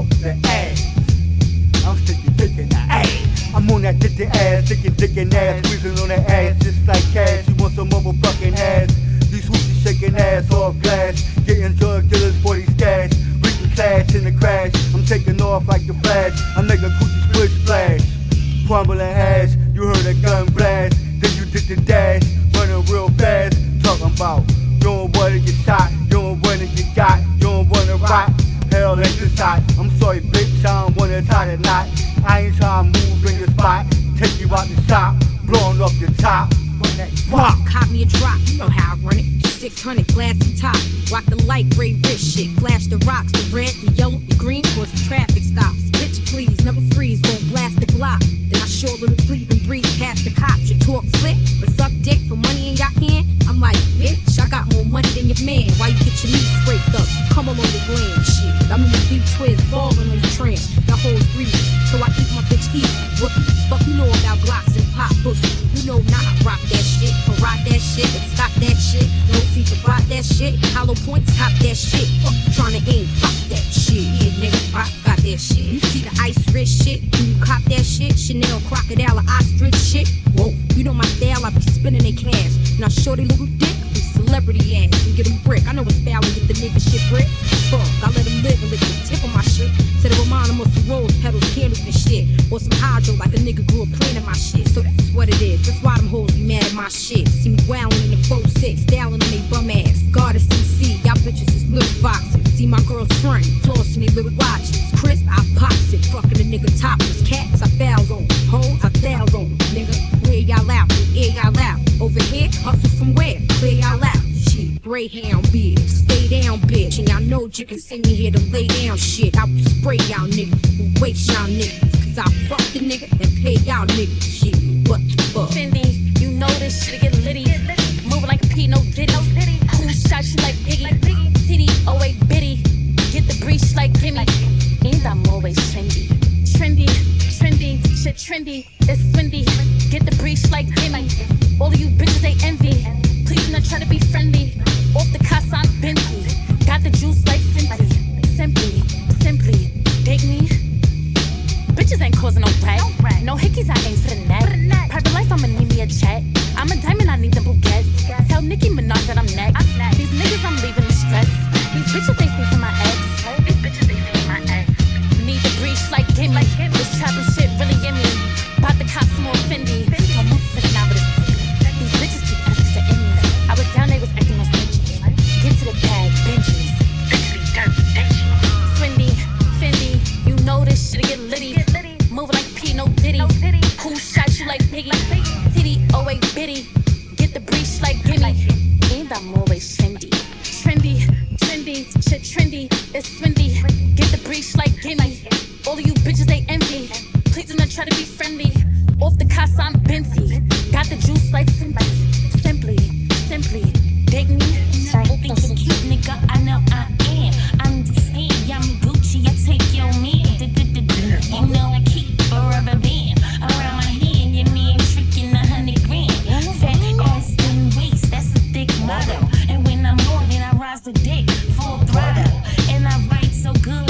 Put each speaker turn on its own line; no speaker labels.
out the ass. I'm sticking dick in the ass. I'm on that dick ass, sticking dick in ass, squeezing on that ass just like cash. You want some motherfucking ass? These swooshies shaking ass off glass, getting drug dealers for these cash. Reaching clash in the crash. I'm taking off like the flash. I make a coochie splish splash. Crumbling hash, you heard a gun blast. Then you did the dash, running real fast. Talking about the knot. I ain't trying to move in your spot. Take you out the shop, blowing up your top. When that pop.
Cop me a drop, you know how I run it. 600 glass glassy top, rock the light gray wrist shit. Flash the rocks, the red, the yellow, the green, cause the traffic stops. Bitch, please, never freeze, don't blast the block. Then I a little breathe and breathe past the cops. You talk slick, so I keep my bitch easy. What the fuck you know about Glocks and pop pussy? You know not rock that shit, rock that shit, and stop that shit. No see to rock that shit. Hollow points, top that shit. Fuck you tryna aim, pop that shit. Yeah, nigga, I got that shit. You see the ice wrist shit? You cop that shit? Chanel, crocodile, or ostrich shit? Whoa, you know my style, I be spinning they cash. Now shorty little dick, celebrity ass, and get 'em brick. I know it's foul and get the nigga shit brick. Fuck, I let let 'em live and lick the tip of my shit. Said it remind 'em of some rose petals, candles and shit. Or some hydro like a nigga grew up planting my shit. So that's what it is. That's why them hoes be mad at my shit. See me wowing in the 4-6, styling on they bum ass. Goddess CC, y'all bitches is little foxes. See my girl's friend, flossing they little watches. Crisp, I pops it. Fucking a nigga topless. Cats, I fouls on. Greyhound bitch. Stay down, bitch. And y'all know you can send me here to lay down shit. I will spray y'all niggas. Waste y'all niggas. Cause I fuck the nigga and pay y'all niggas. Shit, what the fuck?
Fendi, you know this shit get litty. Moving like a P, no diddy. Cool shot, she like Biggie. Titty, oh, wait, bitty. Get the breach like gimme. And I'm always trendy. Trendy, trendy, shit trendy. The breach like. And I'm always trendy. Trendy, trendy, shit trendy. It's windy. Get the breach like gimme. All of you bitches, they envy. Please do not try to be friendly. motto. And when I'm on, then I rise the dick full throttle. And I write so good.